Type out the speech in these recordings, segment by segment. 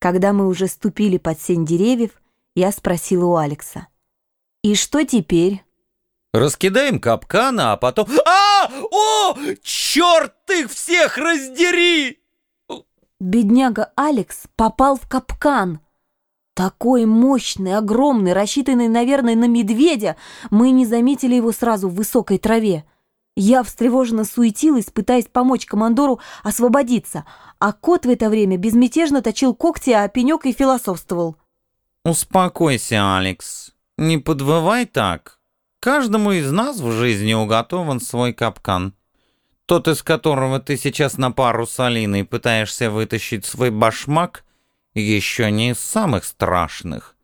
Когда мы уже ступили под сень деревьев, я спросила у Алекса. «И что теперь?» Раскидаем капканы, а потом... А! О! Черт их всех раздери! Бедняга Алекс попал в капкан. Такой мощный, огромный, рассчитанный, наверное, на медведя, мы не заметили его сразу в высокой траве. Я встревоженно суетилась, пытаясь помочь командору освободиться, а кот в это время безмятежно точил когти, а пенек и философствовал. «Успокойся, Алекс, не подвывай так. Каждому из нас в жизни уготован свой капкан. Тот, из которого ты сейчас на пару с Алиной пытаешься вытащить свой башмак, еще не из самых страшных.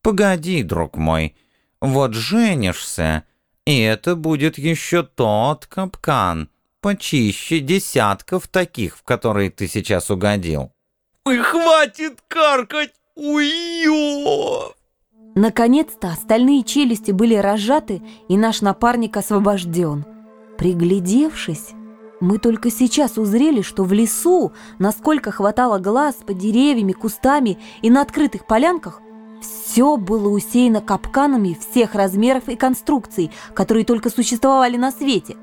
Погоди, друг мой, вот женишься, и это будет еще тот капкан, почище десятков таких, в которые ты сейчас угодил. Ой, хватит каркать! Уй-ё! Наконец-то остальные челюсти были разжаты, и наш напарник освобожден. Приглядевшись, мы только сейчас узрели, что в лесу, насколько хватало глаз, под деревьями, кустами и на открытых полянках, все было усеяно капканами всех размеров и конструкций, которые только существовали на свете.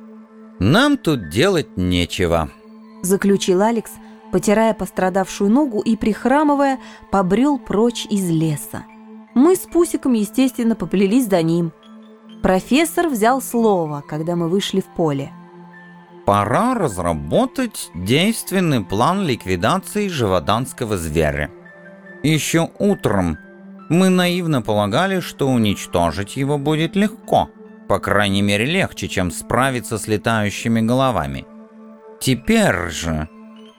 «Нам тут делать нечего», — заключил Алекс, потирая пострадавшую ногу и, прихрамывая, побрел прочь из леса. Мы с Пусиком, естественно, поплелись за ним. Профессор взял слово, когда мы вышли в поле. Пора разработать действенный план ликвидации живоданского зверя. Еще утром мы наивно полагали, что уничтожить его будет легко, по крайней мере легче, чем справиться с летающими головами. Теперь же,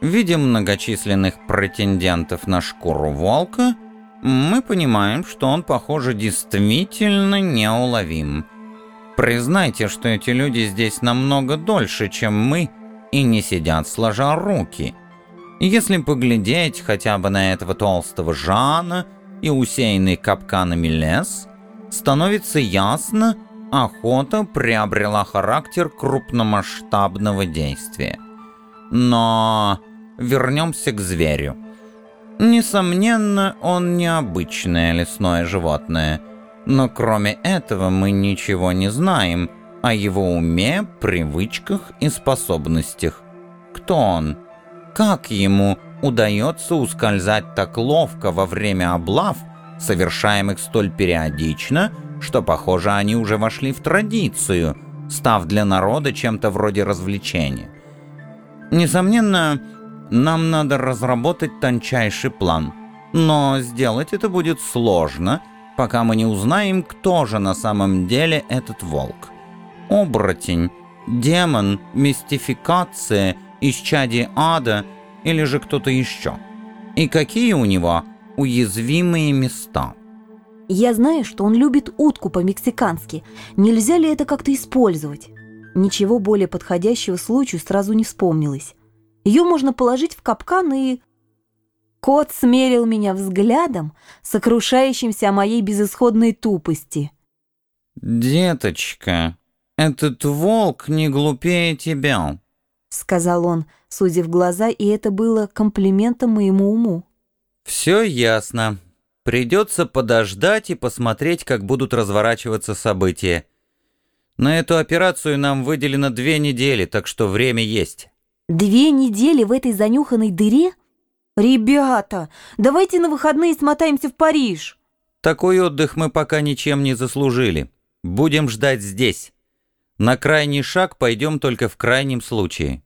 видя многочисленных претендентов на шкуру волка, мы понимаем, что он, похоже, действительно неуловим. Признайте, что эти люди здесь намного дольше, чем мы, и не сидят сложа руки. Если поглядеть хотя бы на этого толстого Жана и усеянный капканами лес, становится ясно, охота приобрела характер крупномасштабного действия. Но вернемся к зверю. Несомненно, он необычное лесное животное, но кроме этого мы ничего не знаем о его уме, привычках и способностях. Кто он? Как ему удается ускользать так ловко во время облав, совершаемых столь периодично, что, похоже, они уже вошли в традицию, став для народа чем-то вроде развлечения? Несомненно, нам надо разработать тончайший план. Но сделать это будет сложно, пока мы не узнаем, кто же на самом деле этот волк. Оборотень, демон, мистификация, исчадие ада или же кто-то еще. И какие у него уязвимые места. Я знаю, что он любит утку по-мексикански. Нельзя ли это как-то использовать? Ничего более подходящего случаю сразу не вспомнилось. Ее можно положить в капкан и... Кот смерил меня взглядом, сокрушающимся о моей безысходной тупости. «Деточка, этот волк не глупее тебя», — сказал он, сузив глаза, и это было комплиментом моему уму. «Все ясно. Придется подождать и посмотреть, как будут разворачиваться события. На эту операцию нам выделено две недели, так что время есть». Две недели в этой занюханной дыре? Ребята, давайте на выходные смотаемся в Париж. Такой отдых мы пока ничем не заслужили. Будем ждать здесь. На крайний шаг пойдем только в крайнем случае.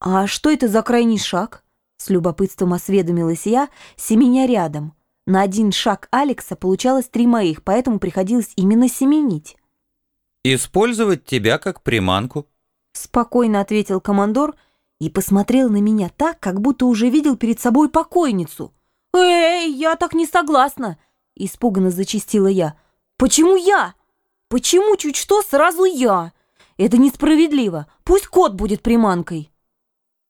А что это за крайний шаг? С любопытством осведомилась я, семеня рядом. На один шаг Алекса получалось три моих, поэтому приходилось именно семенить. «Использовать тебя как приманку», — спокойно ответил командор, — и посмотрел на меня так, как будто уже видел перед собой покойницу. «Эй, я так не согласна!» — испуганно зачистила я. «Почему я? Почему чуть что сразу я? Это несправедливо. Пусть кот будет приманкой!»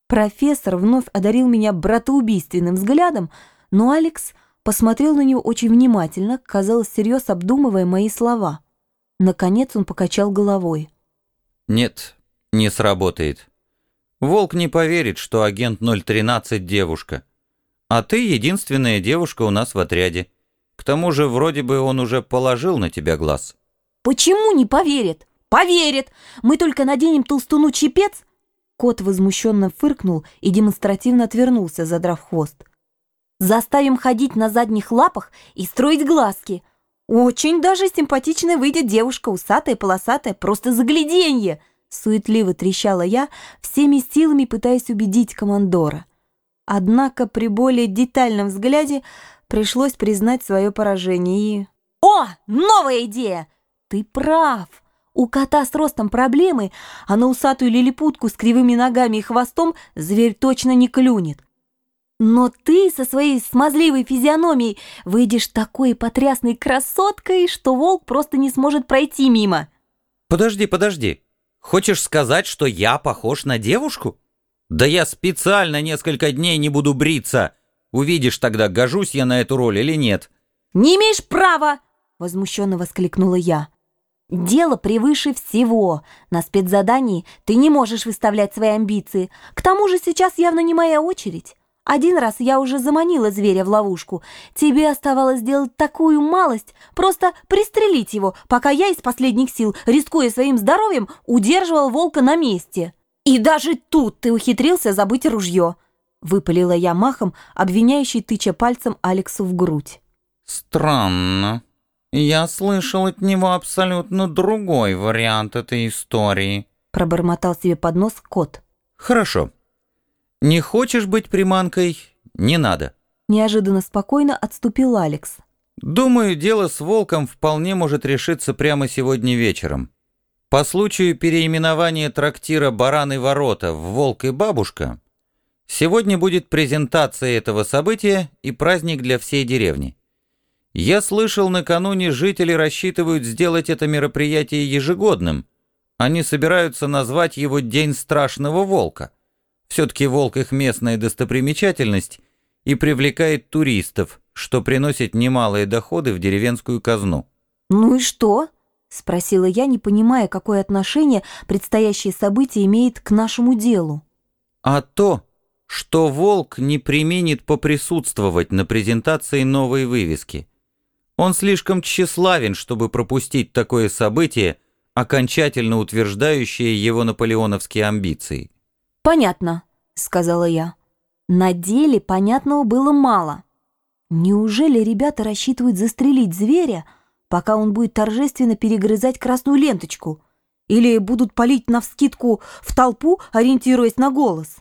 Профессор вновь одарил меня братоубийственным взглядом, но Алекс посмотрел на него очень внимательно, казалось, всерьез обдумывая мои слова. Наконец он покачал головой. «Нет, не сработает. Волк не поверит, что агент 013 девушка. А ты единственная девушка у нас в отряде. К тому же, вроде бы он уже положил на тебя глаз». «Почему не поверит?» «Поверит! Мы только наденем толстуну чепец!» Кот возмущенно фыркнул и демонстративно отвернулся, задрав хвост. «Заставим ходить на задних лапах и строить глазки. Очень даже симпатичная выйдет девушка, усатая, полосатая, просто загляденье!» Суетливо трещала я, всеми силами пытаясь убедить командора. Однако при более детальном взгляде пришлось признать свое поражение и... «О, новая идея! Ты прав!» У кота с ростом проблемы, а на усатую лилипутку с кривыми ногами и хвостом зверь точно не клюнет. Но ты со своей смазливой физиономией выйдешь такой потрясной красоткой, что волк просто не сможет пройти мимо. Подожди, подожди. Хочешь сказать, что я похож на девушку? Да я специально несколько дней не буду бриться. Увидишь тогда, гожусь я на эту роль или нет. Не имеешь права, возмущенно воскликнула я. Дело превыше всего. На спецзадании ты не можешь выставлять свои амбиции. К тому же сейчас явно не моя очередь. Один раз я уже заманила зверя в ловушку. Тебе оставалось сделать такую малость, просто пристрелить его, пока я из последних сил, рискуя своим здоровьем, удерживал волка на месте. И даже тут ты ухитрился забыть ружье. Выпалила я махом, обвиняющий тыча пальцем Алексу в грудь. Странно. «Я слышал от него абсолютно другой вариант этой истории», пробормотал себе под нос кот. «Хорошо. Не хочешь быть приманкой? Не надо». Неожиданно спокойно отступил Алекс. «Думаю, дело с волком вполне может решиться прямо сегодня вечером. По случаю переименования трактира «Бараны ворота» в «Волк и бабушка» сегодня будет презентация этого события и праздник для всей деревни. Я слышал, накануне жители рассчитывают сделать это мероприятие ежегодным. Они собираются назвать его День Страшного Волка. Все-таки волк их местная достопримечательность и привлекает туристов, что приносит немалые доходы в деревенскую казну. «Ну и что?» — спросила я, не понимая, какое отношение предстоящее событие имеет к нашему делу. «А то, что волк не применит поприсутствовать на презентации новой вывески». Он слишком тщеславен, чтобы пропустить такое событие, окончательно утверждающее его наполеоновские амбиции. «Понятно», — сказала я. На деле понятного было мало. Неужели ребята рассчитывают застрелить зверя, пока он будет торжественно перегрызать красную ленточку? Или будут палить навскидку в толпу, ориентируясь на голос?